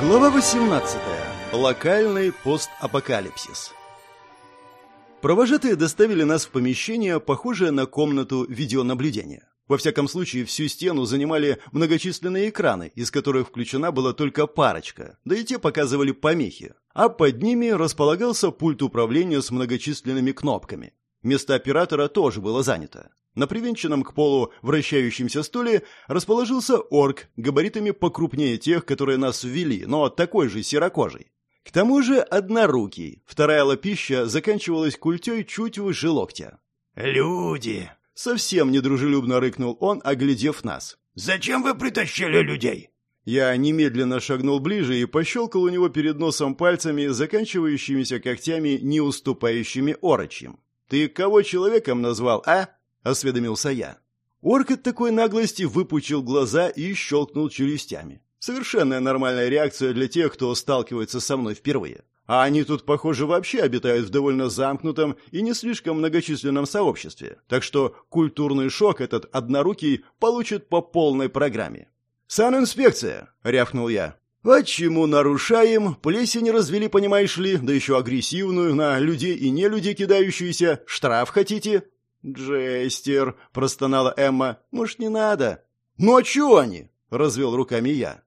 Глава 18. Локальный постапокалипсис. Провожатые доставили нас в помещение, похожее на комнату видеонаблюдения. Во всяком случае, всю стену занимали многочисленные экраны, из которых включена была только парочка, да и те показывали помехи. А под ними располагался пульт управления с многочисленными кнопками. Место оператора тоже было занято. На привинченном к полу вращающемся стуле расположился орк, габаритами покрупнее тех, которые нас ввели, но такой же серокожий. К тому же однорукий, вторая лапища заканчивалась культей чуть выше локтя. «Люди!» — совсем недружелюбно рыкнул он, оглядев нас. «Зачем вы притащили людей?» Я немедленно шагнул ближе и пощелкал у него перед носом пальцами, заканчивающимися когтями, не уступающими орочьим. «Ты кого человеком назвал, а?» — осведомился я. Орк от такой наглости выпучил глаза и щелкнул челюстями. Совершенно нормальная реакция для тех, кто сталкивается со мной впервые. А они тут, похоже, вообще обитают в довольно замкнутом и не слишком многочисленном сообществе. Так что культурный шок этот однорукий получит по полной программе. «Санинспекция!» — рявкнул я. «Почему нарушаем? Плесень развели, понимаешь ли, да еще агрессивную, на людей и не людей кидающуюся. Штраф хотите?» «Джестер», — простонала Эмма, — «может, не надо?» «Ну а чего они?» — развел руками я.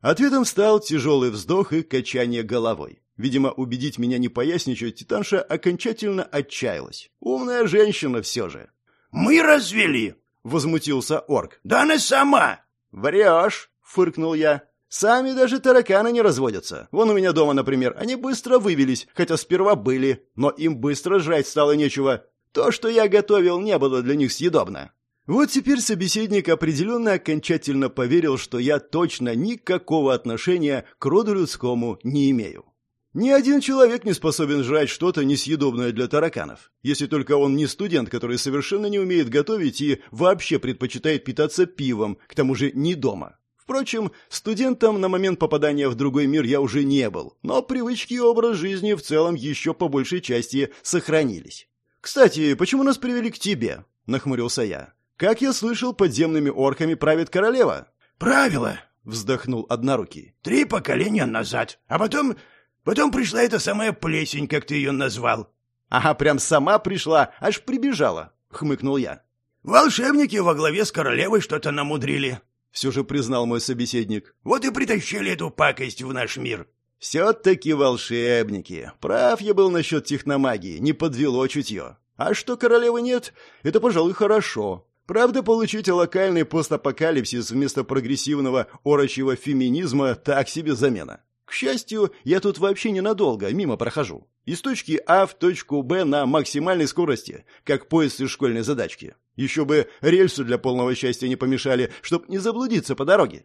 Ответом стал тяжелый вздох и качание головой. Видимо, убедить меня не поясничать, Титанша окончательно отчаялась. Умная женщина все же. «Мы развели!» — возмутился орк. «Да она сама!» «Врешь!» — фыркнул я. «Сами даже тараканы не разводятся. Вон у меня дома, например, они быстро вывелись, хотя сперва были, но им быстро жрать стало нечего. То, что я готовил, не было для них съедобно. Вот теперь собеседник определенно окончательно поверил, что я точно никакого отношения к роду людскому не имею. Ни один человек не способен жрать что-то несъедобное для тараканов, если только он не студент, который совершенно не умеет готовить и вообще предпочитает питаться пивом, к тому же не дома. Впрочем, студентом на момент попадания в другой мир я уже не был, но привычки и образ жизни в целом еще по большей части сохранились. «Кстати, почему нас привели к тебе?» — нахмурился я. «Как я слышал, подземными орками правит королева». «Правила!» — вздохнул однорукий. «Три поколения назад. А потом... потом пришла эта самая плесень, как ты ее назвал». «Ага, прям сама пришла, аж прибежала», — хмыкнул я. «Волшебники во главе с королевой что-то намудрили», — все же признал мой собеседник. «Вот и притащили эту пакость в наш мир». Все-таки волшебники. Прав я был насчет техномагии, не подвело чутье. А что королевы нет, это, пожалуй, хорошо. Правда, получить локальный постапокалипсис вместо прогрессивного орочьего феминизма так себе замена. К счастью, я тут вообще ненадолго, мимо прохожу. Из точки А в точку Б на максимальной скорости, как поезд из школьной задачки. Еще бы рельсу для полного счастья не помешали, чтоб не заблудиться по дороге.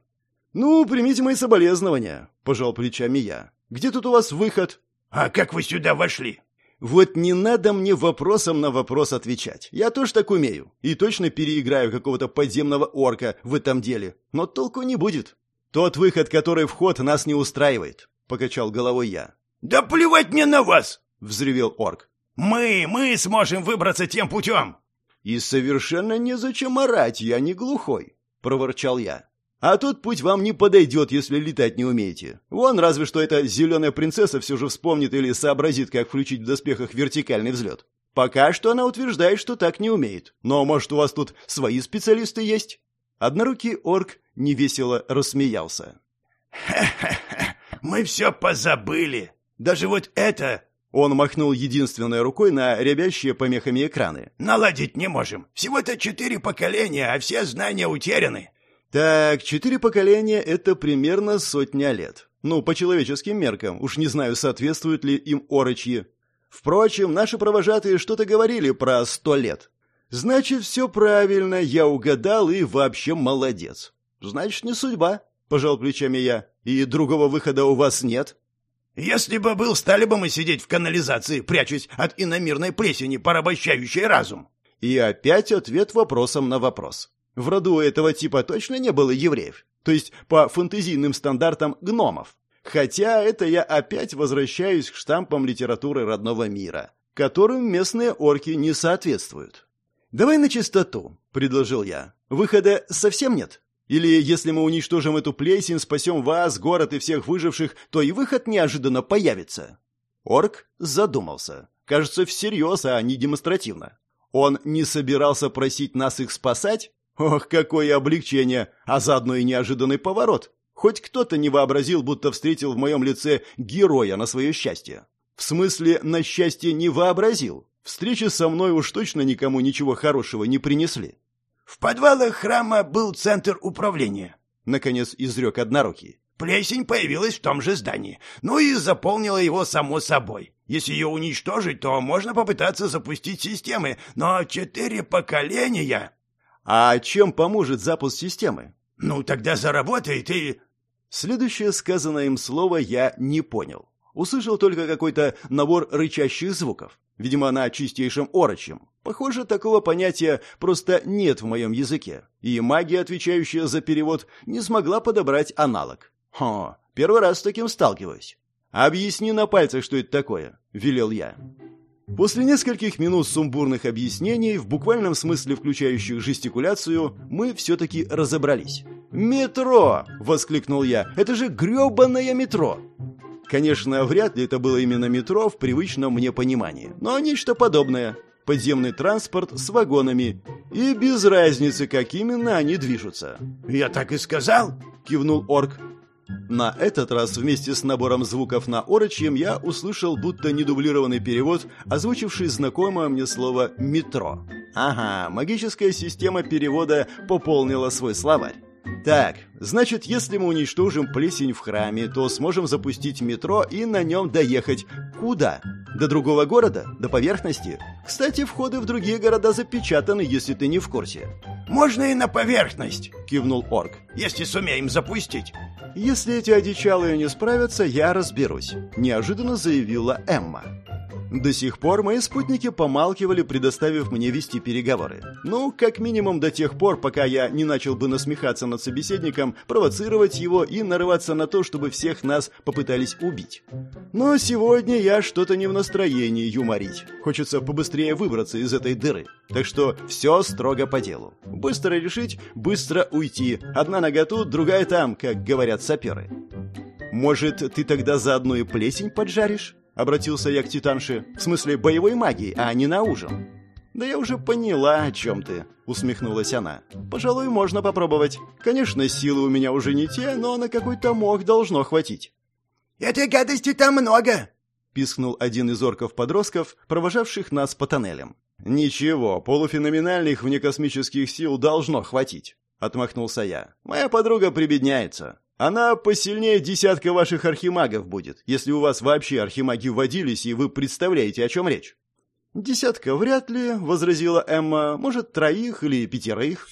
«Ну, примите мои соболезнования», — пожал плечами я. «Где тут у вас выход?» «А как вы сюда вошли?» «Вот не надо мне вопросом на вопрос отвечать. Я тоже так умею. И точно переиграю какого-то подземного орка в этом деле. Но толку не будет. Тот выход, который вход, нас не устраивает», — покачал головой я. «Да плевать мне на вас!» — взревел орк. «Мы, мы сможем выбраться тем путем!» «И совершенно незачем орать, я не глухой», — проворчал я. А тот путь вам не подойдет, если летать не умеете. Вон, разве что эта зеленая принцесса все же вспомнит или сообразит, как включить в доспехах вертикальный взлет. Пока что она утверждает, что так не умеет. Но, может, у вас тут свои специалисты есть?» Однорукий орк невесело рассмеялся. «Ха-ха-ха! Мы все позабыли! Даже вот это...» Он махнул единственной рукой на рябящие помехами экраны. «Наладить не можем. Всего-то четыре поколения, а все знания утеряны. Так, четыре поколения — это примерно сотня лет. Ну, по человеческим меркам, уж не знаю, соответствуют ли им орочьи. Впрочем, наши провожатые что-то говорили про сто лет. Значит, все правильно, я угадал и вообще молодец. Значит, не судьба, — пожал плечами я. И другого выхода у вас нет? Если бы был, стали бы мы сидеть в канализации, прячась от иномирной плесени, порабощающей разум. И опять ответ вопросом на вопрос. В роду этого типа точно не было евреев, то есть по фэнтезийным стандартам гномов. Хотя это я опять возвращаюсь к штампам литературы родного мира, которым местные орки не соответствуют. «Давай на чистоту», — предложил я. «Выхода совсем нет?» Или если мы уничтожим эту плесень, спасем вас, город и всех выживших, то и выход неожиданно появится?» Орк задумался. Кажется, всерьез, а не демонстративно. Он не собирался просить нас их спасать? Ох, какое облегчение, а заодно и неожиданный поворот. Хоть кто-то не вообразил, будто встретил в моем лице героя на свое счастье. В смысле, на счастье не вообразил. Встречи со мной уж точно никому ничего хорошего не принесли. В подвалах храма был центр управления, наконец изрек однорукий. Плесень появилась в том же здании, ну и заполнила его само собой. Если ее уничтожить, то можно попытаться запустить системы, но четыре поколения... А чем поможет запуск системы? Ну, тогда заработает и... Следующее сказанное им слово я не понял. Услышал только какой-то набор рычащих звуков. Видимо, на чистейшем орочем. Похоже, такого понятия просто нет в моем языке. И магия, отвечающая за перевод, не смогла подобрать аналог. Хо, первый раз с таким сталкиваюсь. «Объясни на пальцах, что это такое», — велел я. После нескольких минут сумбурных объяснений, в буквальном смысле включающих жестикуляцию, мы все-таки разобрались. «Метро!» — воскликнул я. «Это же гребаное метро!» Конечно, вряд ли это было именно метро в привычном мне понимании, но нечто подобное. Подземный транспорт с вагонами. И без разницы, как именно они движутся. «Я так и сказал!» — кивнул орк. На этот раз вместе с набором звуков на орочьем я услышал будто недублированный перевод, озвучивший знакомое мне слово «метро». Ага, магическая система перевода пополнила свой словарь. Так, значит, если мы уничтожим плесень в храме, то сможем запустить метро и на нем доехать. Куда? До другого города? До поверхности? Кстати, входы в другие города запечатаны, если ты не в курсе. «Можно и на поверхность», — кивнул орк, — «если сумеем запустить». «Если эти одичалые не справятся, я разберусь», — неожиданно заявила Эмма. До сих пор мои спутники помалкивали, предоставив мне вести переговоры. Ну, как минимум до тех пор, пока я не начал бы насмехаться над собеседником, провоцировать его и нарываться на то, чтобы всех нас попытались убить. Но сегодня я что-то не в настроении юморить. Хочется побыстрее выбраться из этой дыры. Так что все строго по делу. Быстро решить, быстро уйти. Одна нога тут, другая там, как говорят саперы. Может, ты тогда заодно и плесень поджаришь? Обратился я к Титанше. В смысле боевой магии, а не на ужин. «Да я уже поняла, о чем ты», — усмехнулась она. «Пожалуй, можно попробовать. Конечно, силы у меня уже не те, но на какой-то мог должно хватить». «Этой гадости там много!» — пискнул один из орков-подростков, провожавших нас по тоннелям. «Ничего, полуфеноменальных внекосмических сил должно хватить», — отмахнулся я. «Моя подруга прибедняется. Она посильнее десятка ваших архимагов будет, если у вас вообще архимаги вводились, и вы представляете, о чем речь». «Десятка вряд ли», — возразила Эмма. «Может, троих или пятерых?»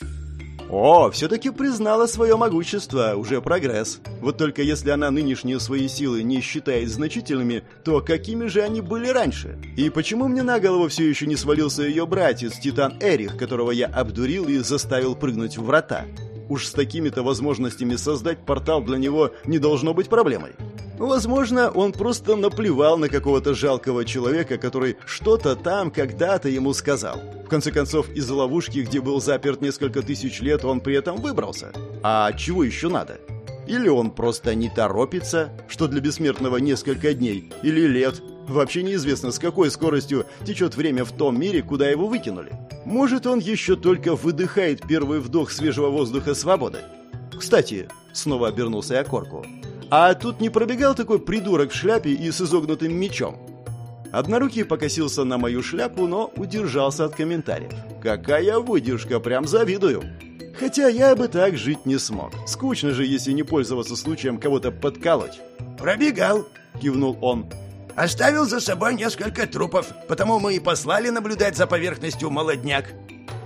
О, все-таки признала свое могущество, уже прогресс. Вот только если она нынешние свои силы не считает значительными, то какими же они были раньше? И почему мне на голову все еще не свалился ее братец, Титан Эрих, которого я обдурил и заставил прыгнуть в врата? Уж с такими-то возможностями создать портал для него не должно быть проблемой. Возможно, он просто наплевал на какого-то жалкого человека, который что-то там когда-то ему сказал. В конце концов, из ловушки, где был заперт несколько тысяч лет, он при этом выбрался. А чего еще надо? Или он просто не торопится, что для бессмертного несколько дней или лет. Вообще неизвестно, с какой скоростью течет время в том мире, куда его выкинули. Может, он еще только выдыхает первый вдох свежего воздуха свободы. Кстати, снова обернулся я Корку. А тут не пробегал такой придурок в шляпе и с изогнутым мечом? Однорукий покосился на мою шляпу, но удержался от комментариев. Какая выдержка, прям завидую. Хотя я бы так жить не смог. Скучно же, если не пользоваться случаем кого-то подколоть. «Пробегал», — кивнул он. «Оставил за собой несколько трупов, потому мы и послали наблюдать за поверхностью молодняк.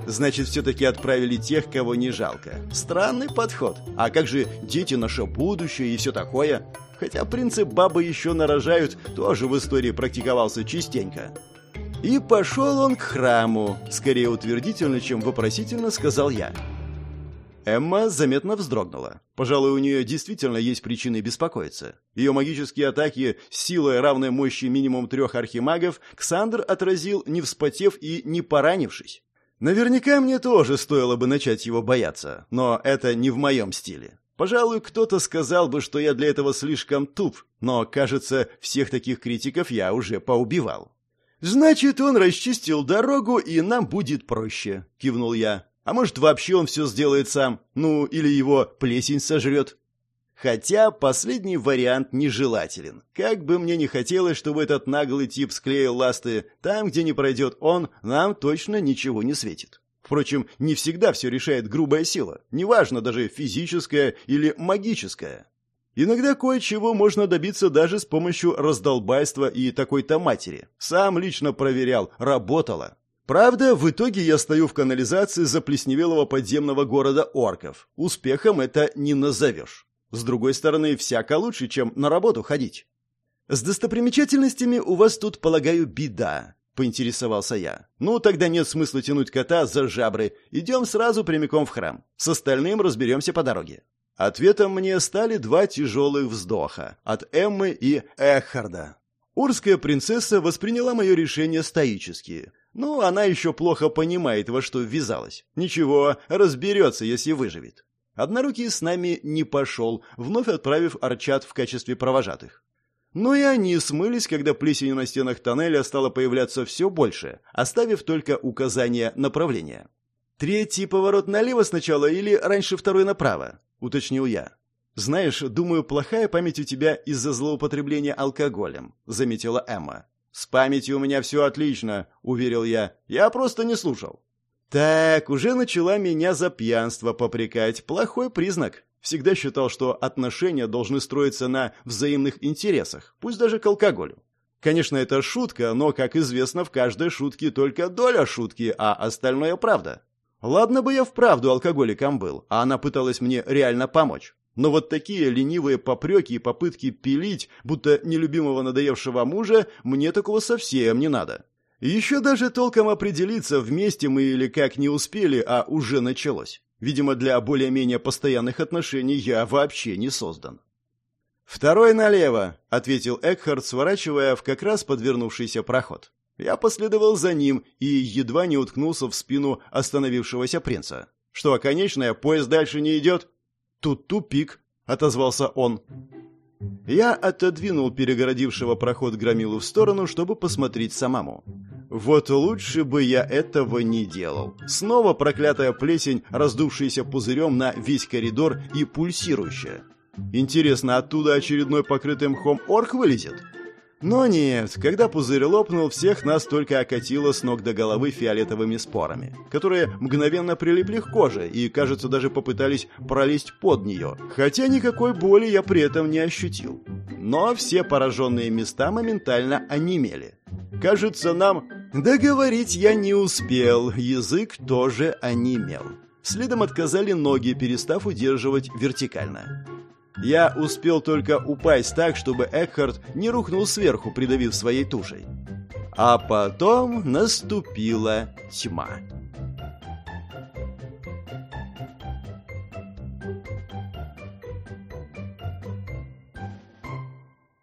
Значит, все-таки отправили тех, кого не жалко. Странный подход. А как же дети наше будущее и все такое? Хотя принцип бабы еще нарожают тоже в истории практиковался частенько. И пошел он к храму, скорее утвердительно, чем вопросительно сказал я. Эмма заметно вздрогнула. Пожалуй, у нее действительно есть причины беспокоиться. Ее магические атаки силой, равной мощи минимум трех архимагов, Ксандр отразил, не вспотев и не поранившись. Наверняка мне тоже стоило бы начать его бояться, но это не в моем стиле. Пожалуй, кто-то сказал бы, что я для этого слишком туп, но, кажется, всех таких критиков я уже поубивал. «Значит, он расчистил дорогу, и нам будет проще», — кивнул я. «А может, вообще он все сделает сам? Ну, или его плесень сожрет?» Хотя последний вариант нежелателен. Как бы мне не хотелось, чтобы этот наглый тип склеил ласты, там, где не пройдет он, нам точно ничего не светит. Впрочем, не всегда все решает грубая сила, неважно даже физическая или магическая. Иногда кое-чего можно добиться даже с помощью раздолбайства и такой-то матери. Сам лично проверял, работало. Правда, в итоге я стою в канализации заплесневелого подземного города орков. Успехом это не назовешь. С другой стороны, всяко лучше, чем на работу ходить. С достопримечательностями у вас тут, полагаю, беда, поинтересовался я. Ну, тогда нет смысла тянуть кота за жабры. Идем сразу прямиком в храм. С остальным разберемся по дороге. Ответом мне стали два тяжелых вздоха от Эммы и Эхарда. Урская принцесса восприняла мое решение стоически. Ну, она еще плохо понимает, во что ввязалась. Ничего, разберется, если выживет. Однорукий с нами не пошел, вновь отправив Арчат в качестве провожатых. Но и они смылись, когда плесень на стенах тоннеля стала появляться все больше, оставив только указание направления. «Третий поворот налево сначала или раньше второй направо?» — уточнил я. «Знаешь, думаю, плохая память у тебя из-за злоупотребления алкоголем», — заметила Эмма. «С памятью у меня все отлично», — уверил я. «Я просто не слушал». Так, уже начала меня за пьянство попрекать. Плохой признак. Всегда считал, что отношения должны строиться на взаимных интересах, пусть даже к алкоголю. Конечно, это шутка, но, как известно, в каждой шутке только доля шутки, а остальное правда. Ладно бы я вправду алкоголиком был, а она пыталась мне реально помочь. Но вот такие ленивые попреки и попытки пилить, будто нелюбимого надоевшего мужа, мне такого совсем не надо. Еще даже толком определиться, вместе мы или как не успели, а уже началось. Видимо, для более-менее постоянных отношений я вообще не создан. «Второй налево», — ответил Экхард, сворачивая в как раз подвернувшийся проход. Я последовал за ним и едва не уткнулся в спину остановившегося принца. «Что, конечная, поезд дальше не идет?» «Тут тупик», — отозвался он. Я отодвинул перегородившего проход громилу в сторону, чтобы посмотреть самому. Вот лучше бы я этого не делал. Снова проклятая плесень, раздувшаяся пузырем на весь коридор и пульсирующая. Интересно, оттуда очередной покрытый мхом орк вылезет? Но нет, когда пузырь лопнул, всех нас только окатило с ног до головы фиолетовыми спорами, которые мгновенно прилипли к коже и, кажется, даже попытались пролезть под нее, хотя никакой боли я при этом не ощутил. Но все пораженные места моментально онемели. Кажется, нам... Договорить я не успел, язык тоже онемел. Следом отказали ноги, перестав удерживать вертикально. Я успел только упасть так, чтобы Экхард не рухнул сверху, придавив своей тушей. А потом наступила тьма.